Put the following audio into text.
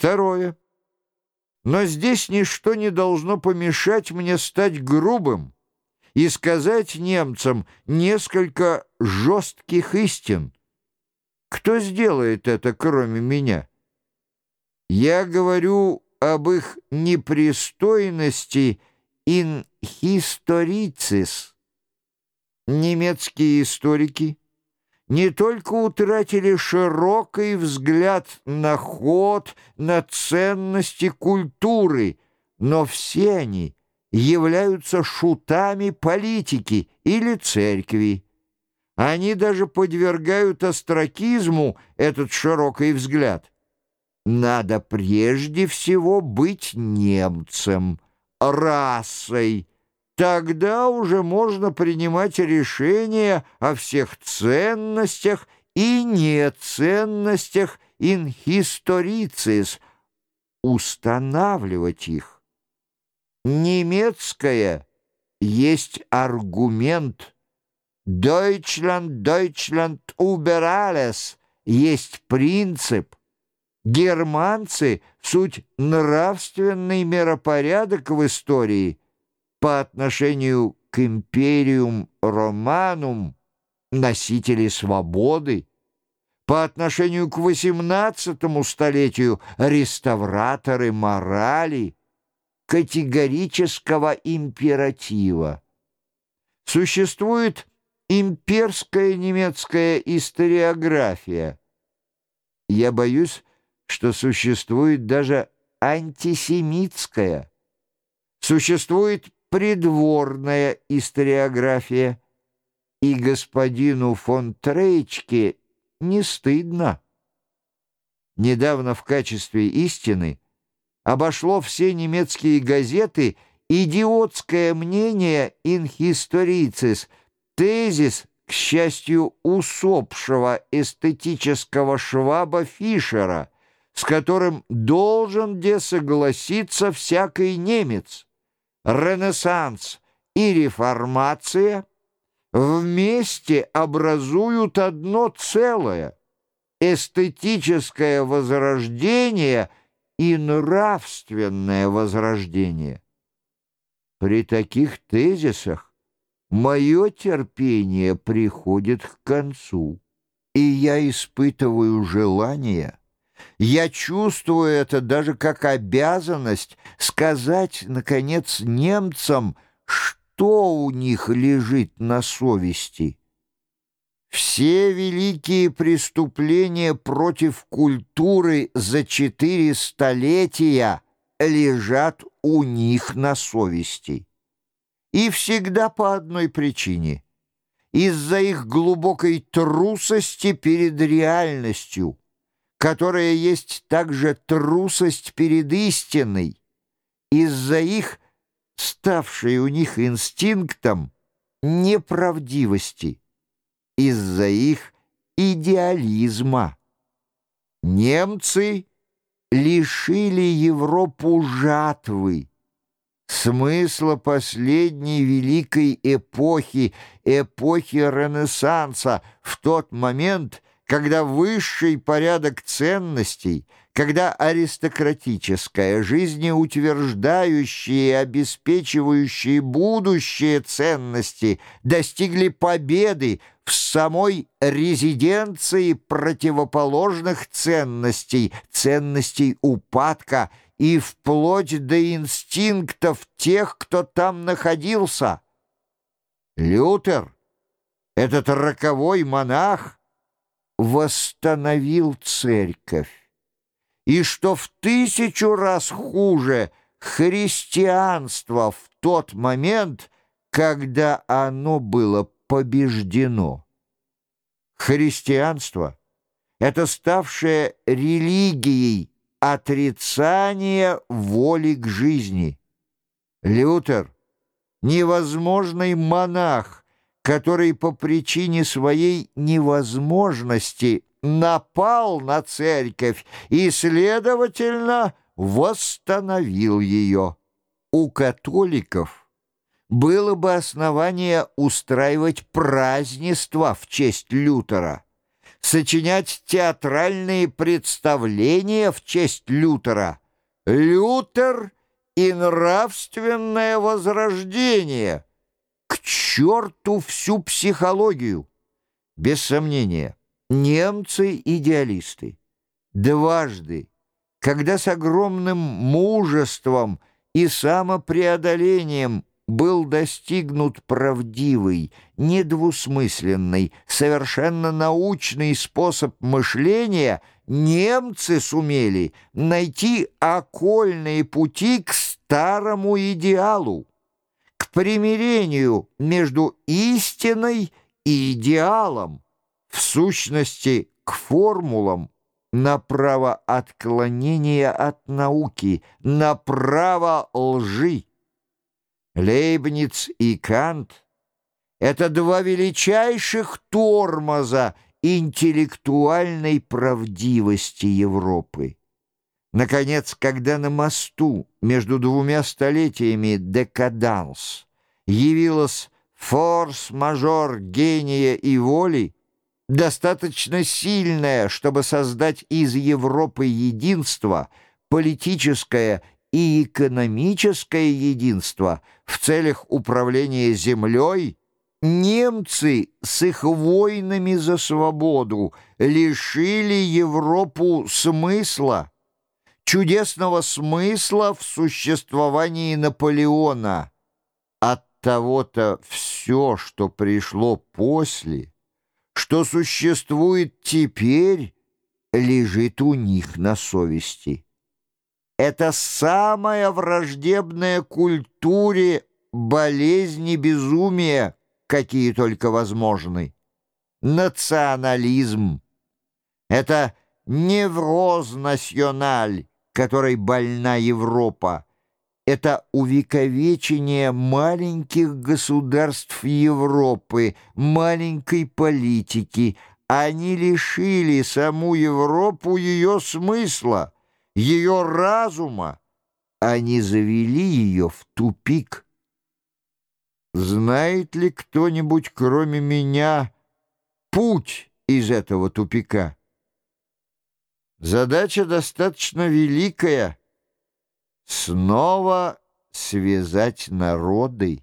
Второе. Но здесь ничто не должно помешать мне стать грубым и сказать немцам несколько жестких истин. Кто сделает это, кроме меня? Я говорю об их непристойности in historicis. Немецкие историки не только утратили широкий взгляд на ход, на ценности культуры, но все они являются шутами политики или церкви. Они даже подвергают остракизму этот широкий взгляд. Надо прежде всего быть немцем, расой, Тогда уже можно принимать решения о всех ценностях и неценностях historicis, устанавливать их. Немецкое есть аргумент. Deutschland, Deutschland über alles есть принцип. Германцы — суть нравственный миропорядок в истории — по отношению к империум романум носители свободы, по отношению к XVIII столетию реставраторы морали, категорического императива. Существует имперская немецкая историография. Я боюсь, что существует даже антисемитская. Существует придворная историография, и господину фон Трейчке не стыдно. Недавно в качестве истины обошло все немецкие газеты идиотское мнение «Инхисторицис», тезис, к счастью, усопшего эстетического шваба Фишера, с которым должен де согласиться всякий немец. Ренессанс и реформация вместе образуют одно целое — эстетическое возрождение и нравственное возрождение. При таких тезисах мое терпение приходит к концу, и я испытываю желание — я чувствую это даже как обязанность сказать, наконец, немцам, что у них лежит на совести. Все великие преступления против культуры за четыре столетия лежат у них на совести. И всегда по одной причине — из-за их глубокой трусости перед реальностью — которая есть также трусость перед истиной, из-за их, ставшей у них инстинктом, неправдивости, из-за их идеализма. Немцы лишили Европу жатвы, смысла последней великой эпохи, эпохи Ренессанса, в тот момент, когда высший порядок ценностей, когда аристократическая, жизнеутверждающие и обеспечивающие будущее ценности достигли победы в самой резиденции противоположных ценностей, ценностей упадка и вплоть до инстинктов тех, кто там находился. Лютер, этот роковой монах, восстановил церковь, и что в тысячу раз хуже христианство в тот момент, когда оно было побеждено. Христианство — это ставшее религией отрицание воли к жизни. Лютер — невозможный монах, который по причине своей невозможности напал на церковь и, следовательно, восстановил ее. У католиков было бы основание устраивать празднества в честь Лютера. сочинять театральные представления в честь Лютера. Лютер и нравственное возрождение. Черту всю психологию! Без сомнения, немцы — идеалисты. Дважды, когда с огромным мужеством и самопреодолением был достигнут правдивый, недвусмысленный, совершенно научный способ мышления, немцы сумели найти окольные пути к старому идеалу, примирению между истиной и идеалом, в сущности, к формулам, на право отклонения от науки, на право лжи. Лейбниц и Кант — это два величайших тормоза интеллектуальной правдивости Европы. Наконец, когда на мосту между двумя столетиями декаданс явилась форс-мажор гения и воли, достаточно сильная, чтобы создать из Европы единство, политическое и экономическое единство в целях управления землей, немцы с их войнами за свободу лишили Европу смысла, чудесного смысла в существовании Наполеона. От того-то все, что пришло после, что существует теперь, лежит у них на совести. Это самая враждебная культуре болезни безумия, какие только возможны. Национализм. Это невроз националь, которой больна Европа. Это увековечение маленьких государств Европы, маленькой политики. Они лишили саму Европу ее смысла ее разума, они завели ее в тупик. Знает ли кто-нибудь, кроме меня, путь из этого тупика? Задача достаточно великая — снова связать народы.